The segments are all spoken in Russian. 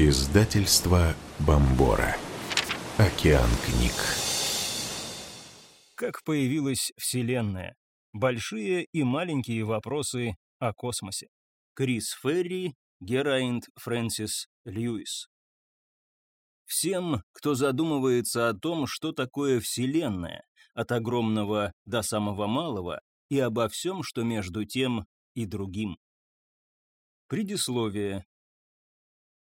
Издательство Бомбора. Океан книг. Как появилась Вселенная? Большие и маленькие вопросы о космосе. Крис Ферри, Герайнд Фрэнсис Льюис. Всем, кто задумывается о том, что такое Вселенная, от огромного до самого малого, и обо всем, что между тем и другим. Предисловие.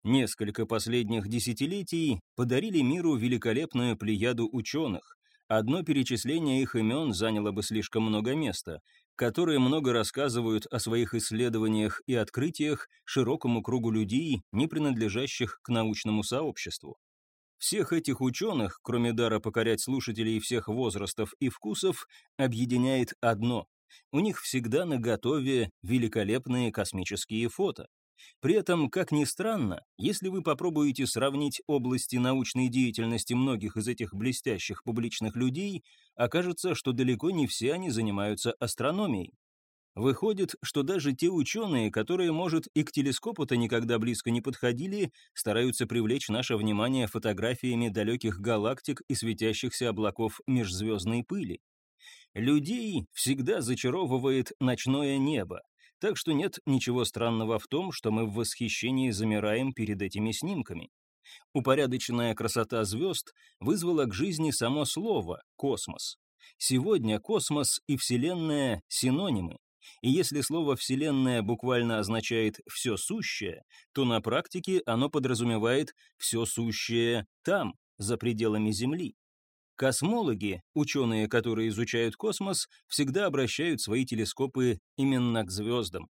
Несколько последних десятилетий подарили миру великолепную плеяду ученых. Одно перечисление их имен заняло бы слишком много места, которые много рассказывают о своих исследованиях и открытиях широкому кругу людей, не принадлежащих к научному сообществу. Всех этих ученых, кроме дара покорять слушателей всех возрастов и вкусов, объединяет одно. У них всегда наготове великолепные космические фото. При этом, как ни странно, если вы попробуете сравнить области научной деятельности многих из этих блестящих публичных людей, окажется, что далеко не все они занимаются астрономией. Выходит, что даже те ученые, которые, может, и к телескопу-то никогда близко не подходили, стараются привлечь наше внимание фотографиями далеких галактик и светящихся облаков межзвездной пыли. Людей всегда зачаровывает ночное небо, так что нет ничего странного в том, что мы в восхищении замираем перед этими снимками. Упорядоченная красота звезд вызвала к жизни само слово «космос». Сегодня космос и Вселенная — синонимы. И если слово «вселенная» буквально означает «все сущее», то на практике оно подразумевает «все сущее там, за пределами Земли». Космологи, ученые, которые изучают космос, всегда обращают свои телескопы именно к звездам.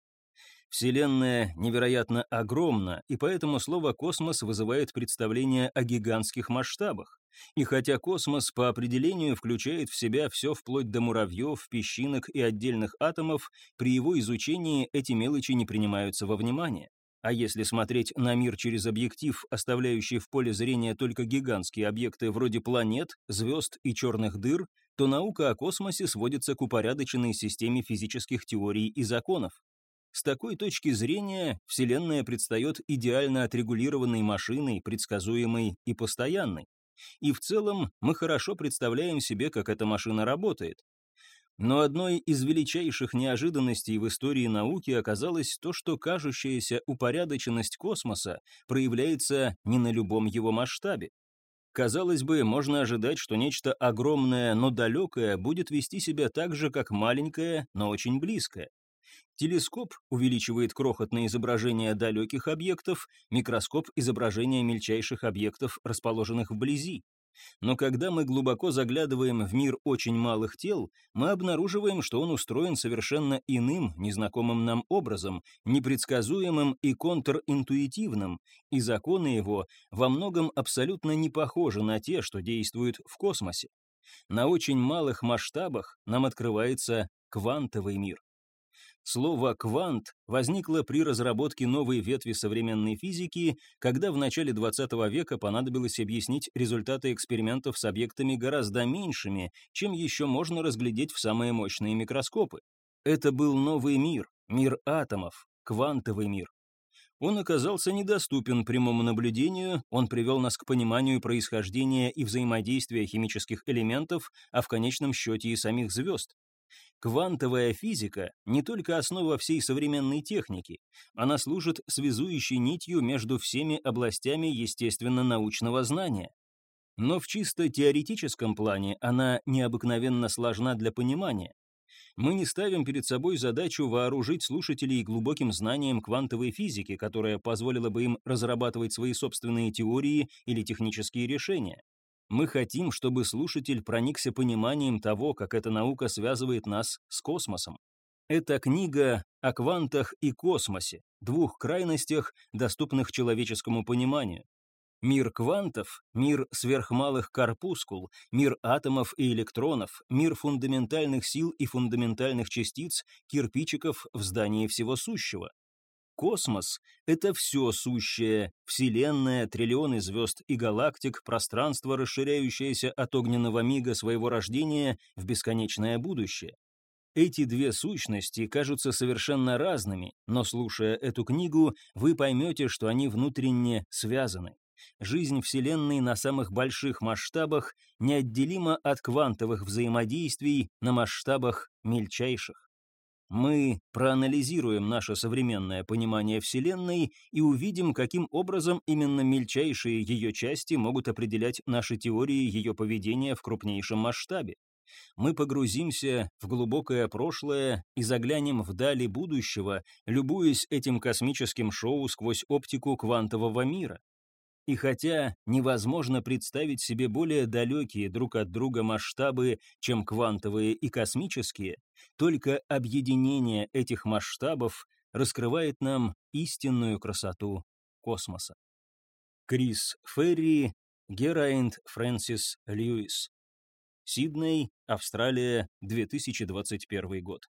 Вселенная невероятно огромна, и поэтому слово «космос» вызывает представление о гигантских масштабах. И хотя космос по определению включает в себя все вплоть до муравьев, песчинок и отдельных атомов, при его изучении эти мелочи не принимаются во внимание. А если смотреть на мир через объектив, оставляющий в поле зрения только гигантские объекты вроде планет, звезд и черных дыр, то наука о космосе сводится к упорядоченной системе физических теорий и законов. С такой точки зрения Вселенная предстает идеально отрегулированной машиной, предсказуемой и постоянной. И в целом мы хорошо представляем себе, как эта машина работает. Но одной из величайших неожиданностей в истории науки оказалось то, что кажущаяся упорядоченность космоса проявляется не на любом его масштабе. Казалось бы, можно ожидать, что нечто огромное, но далекое будет вести себя так же, как маленькое, но очень близкое. Телескоп увеличивает крохотное изображение далеких объектов, микроскоп – изображение мельчайших объектов, расположенных вблизи. Но когда мы глубоко заглядываем в мир очень малых тел, мы обнаруживаем, что он устроен совершенно иным, незнакомым нам образом, непредсказуемым и контринтуитивным, и законы его во многом абсолютно не похожи на те, что действуют в космосе. На очень малых масштабах нам открывается квантовый мир. Слово «квант» возникло при разработке новой ветви современной физики, когда в начале XX века понадобилось объяснить результаты экспериментов с объектами гораздо меньшими, чем еще можно разглядеть в самые мощные микроскопы. Это был новый мир, мир атомов, квантовый мир. Он оказался недоступен прямому наблюдению, он привел нас к пониманию происхождения и взаимодействия химических элементов, а в конечном счете и самих звезд. Квантовая физика не только основа всей современной техники, она служит связующей нитью между всеми областями естественно-научного знания. Но в чисто теоретическом плане она необыкновенно сложна для понимания. Мы не ставим перед собой задачу вооружить слушателей глубоким знанием квантовой физики, которая позволила бы им разрабатывать свои собственные теории или технические решения. Мы хотим, чтобы слушатель проникся пониманием того, как эта наука связывает нас с космосом. Это книга о квантах и космосе, двух крайностях, доступных человеческому пониманию. Мир квантов, мир сверхмалых корпускул, мир атомов и электронов, мир фундаментальных сил и фундаментальных частиц, кирпичиков в здании всего сущего. Космос — это все сущее, Вселенная, триллионы звезд и галактик, пространство, расширяющееся от огненного мига своего рождения в бесконечное будущее. Эти две сущности кажутся совершенно разными, но слушая эту книгу, вы поймете, что они внутренне связаны. Жизнь Вселенной на самых больших масштабах неотделима от квантовых взаимодействий на масштабах мельчайших. Мы проанализируем наше современное понимание Вселенной и увидим, каким образом именно мельчайшие ее части могут определять наши теории ее поведения в крупнейшем масштабе мы погрузимся в глубокое прошлое и заглянем вдали будущего, любуясь этим космическим шоу сквозь оптику квантового мира. И хотя невозможно представить себе более далекие друг от друга масштабы, чем квантовые и космические, только объединение этих масштабов раскрывает нам истинную красоту космоса. Крис Ферри, Герайнд Фрэнсис Льюис Сидней, Австралия, 2021 год.